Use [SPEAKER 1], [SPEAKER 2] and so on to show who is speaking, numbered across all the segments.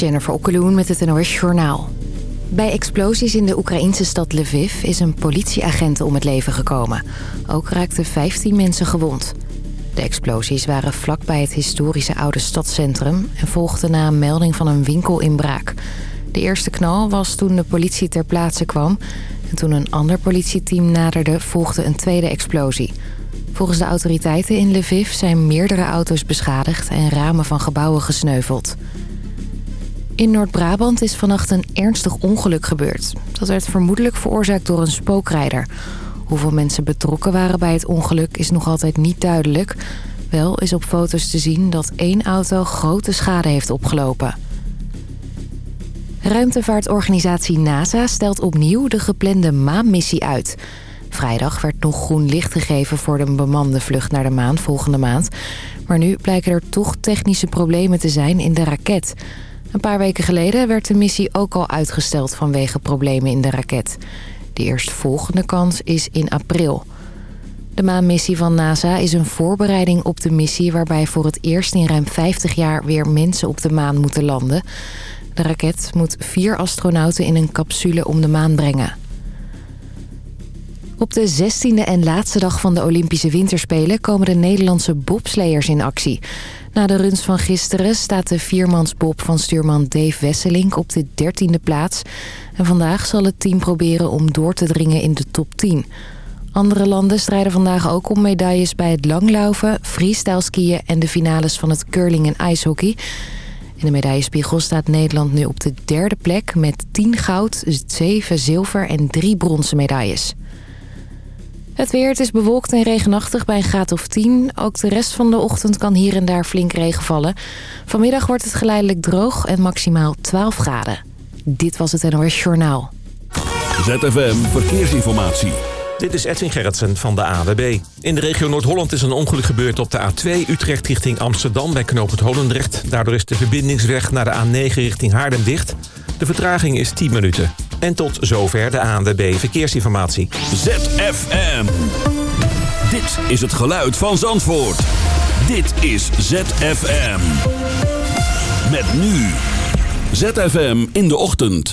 [SPEAKER 1] Jennifer Okkeloen met het NOS Journaal. Bij explosies in de Oekraïnse stad Lviv is een politieagent om het leven gekomen. Ook raakten 15 mensen gewond. De explosies waren vlakbij het historische oude stadscentrum... en volgden na een melding van een winkelinbraak. De eerste knal was toen de politie ter plaatse kwam... en toen een ander politieteam naderde volgde een tweede explosie... Volgens de autoriteiten in Lviv zijn meerdere auto's beschadigd en ramen van gebouwen gesneuveld. In Noord-Brabant is vannacht een ernstig ongeluk gebeurd. Dat werd vermoedelijk veroorzaakt door een spookrijder. Hoeveel mensen betrokken waren bij het ongeluk is nog altijd niet duidelijk. Wel is op foto's te zien dat één auto grote schade heeft opgelopen. Ruimtevaartorganisatie NASA stelt opnieuw de geplande maanmissie uit... Vrijdag werd nog groen licht gegeven voor de bemande vlucht naar de maan volgende maand. Maar nu blijken er toch technische problemen te zijn in de raket. Een paar weken geleden werd de missie ook al uitgesteld vanwege problemen in de raket. De eerstvolgende kans is in april. De maanmissie van NASA is een voorbereiding op de missie... waarbij voor het eerst in ruim 50 jaar weer mensen op de maan moeten landen. De raket moet vier astronauten in een capsule om de maan brengen. Op de 16e en laatste dag van de Olympische Winterspelen... komen de Nederlandse bobsleiers in actie. Na de runs van gisteren staat de viermansbob van stuurman Dave Wesselink op de 13e plaats. En vandaag zal het team proberen om door te dringen in de top 10. Andere landen strijden vandaag ook om medailles bij het langlaufen, freestyle skiën en de finales van het curling en ijshockey. In de medaillespiegel staat Nederland nu op de derde plek met 10 goud, 7 zilver en 3 bronzen medailles. Het weer, het is bewolkt en regenachtig bij een graad of 10. Ook de rest van de ochtend kan hier en daar flink regen vallen. Vanmiddag wordt het geleidelijk droog en maximaal 12 graden. Dit was het NOS Journaal.
[SPEAKER 2] ZFM Verkeersinformatie.
[SPEAKER 3] Dit is Edwin Gerritsen van de AWB. In de regio Noord-Holland is een ongeluk gebeurd op de A2 Utrecht richting Amsterdam bij knooppunt Holendrecht. Daardoor is de verbindingsweg naar de A9 richting Haarlem dicht. De vertraging is 10 minuten. En tot zover de ANWB Verkeersinformatie.
[SPEAKER 2] ZFM. Dit is het geluid van Zandvoort. Dit is ZFM. Met nu. ZFM in de ochtend.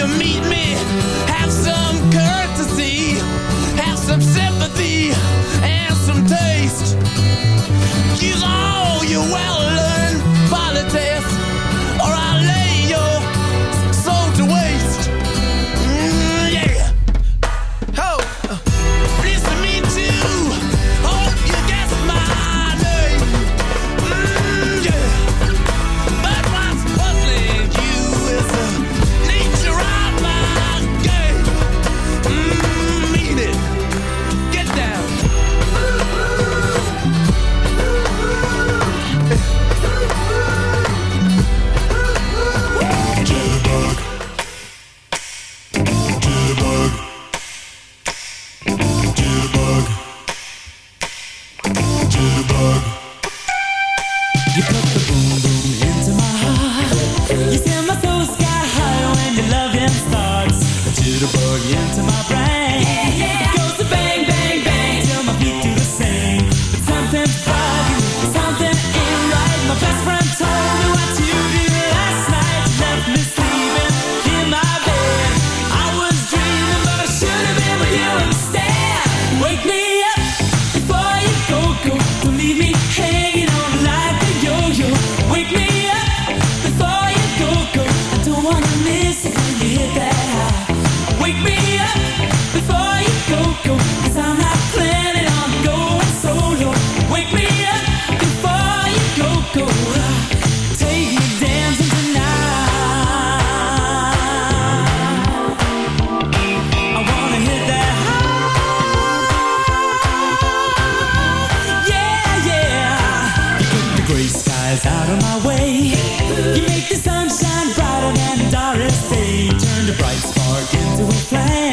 [SPEAKER 4] you meet me, have some. is
[SPEAKER 5] out of my way. You make the sunshine brighter than Doris Day. Turn the bright spark into a flame.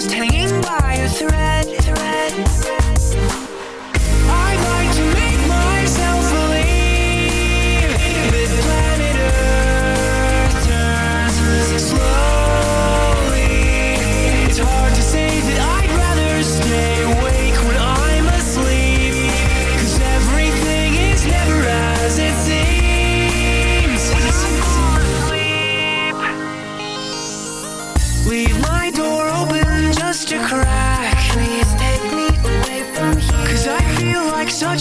[SPEAKER 6] first hand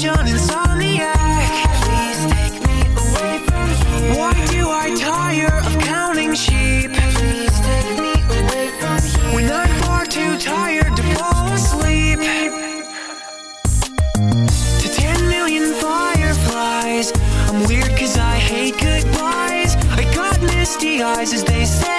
[SPEAKER 6] insomniac. Please take me away from here. Why do I tire of counting sheep? Please take me away from here. When I'm far too tired to fall asleep. To ten million fireflies. I'm I hate goodbyes. I got misty eyes as they say.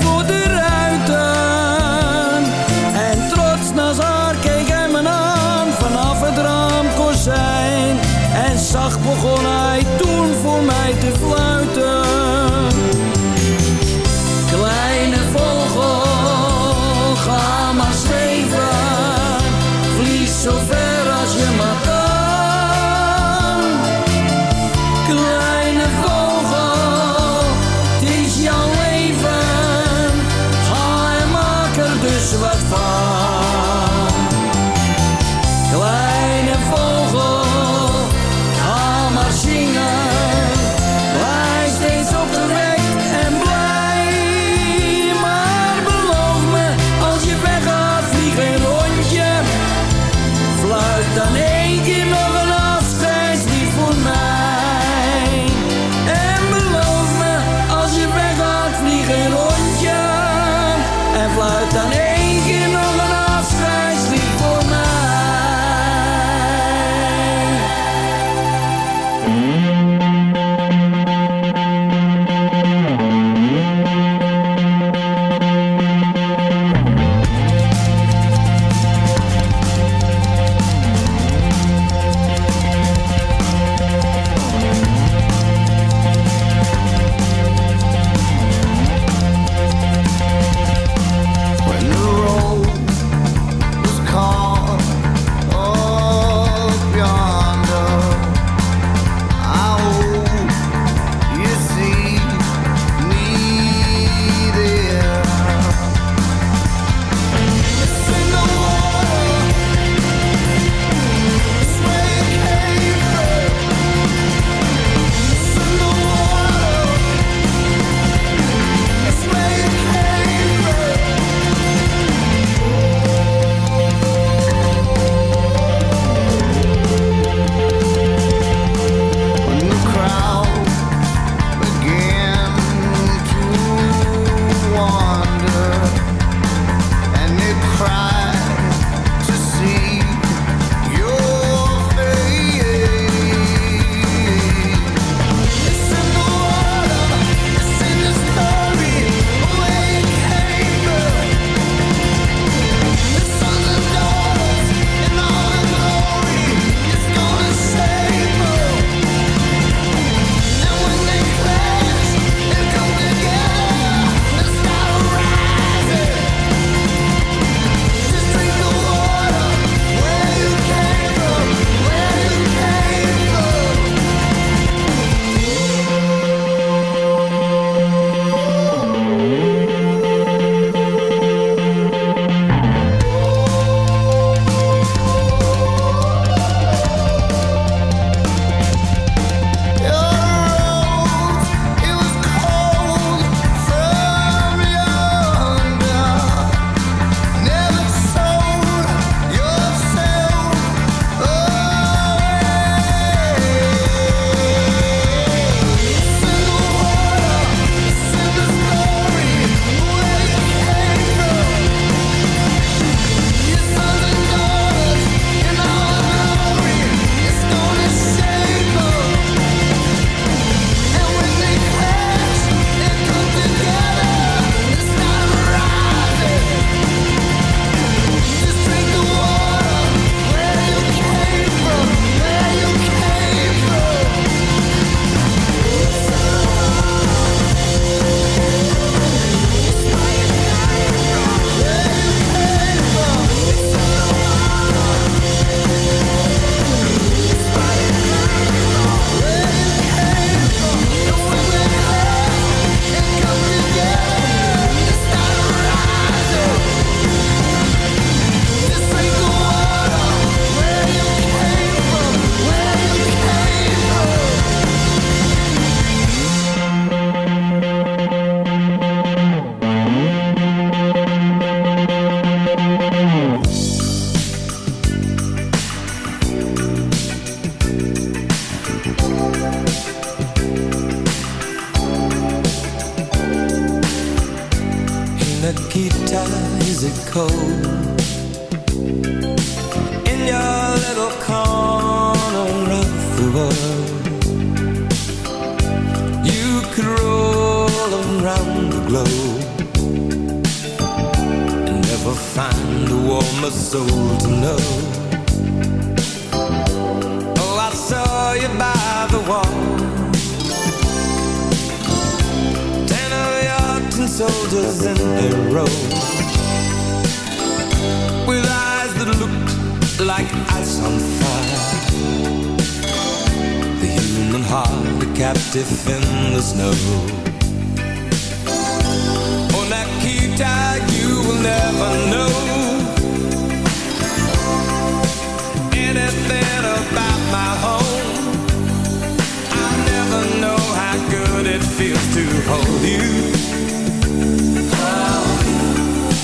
[SPEAKER 7] de
[SPEAKER 2] soldiers in a row With eyes that looked like ice on fire. The human heart a captive in the snow. Oh, Nikita, you will never know Anything about my home. I'll never know how good it feels to hold you.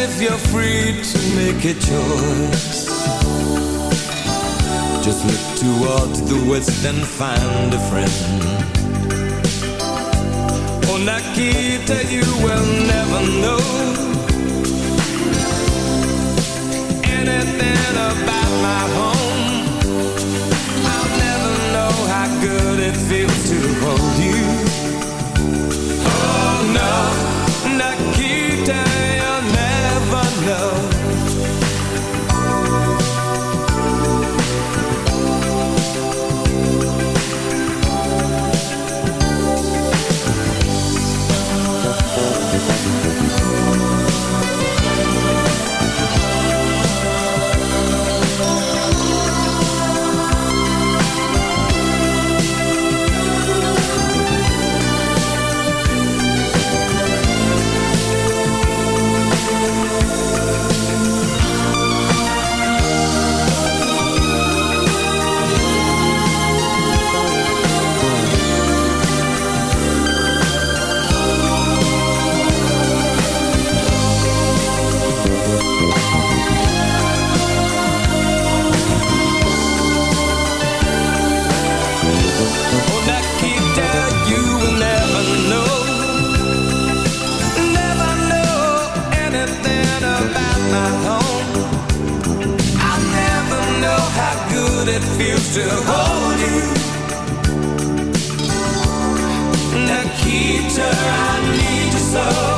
[SPEAKER 2] if you're free to make a choice Just look towards the west and find a friend Oh, Nikita, you will never know anything about my home. I'll never know how good it feels to hold you. To hold you. Nikita, I need you so.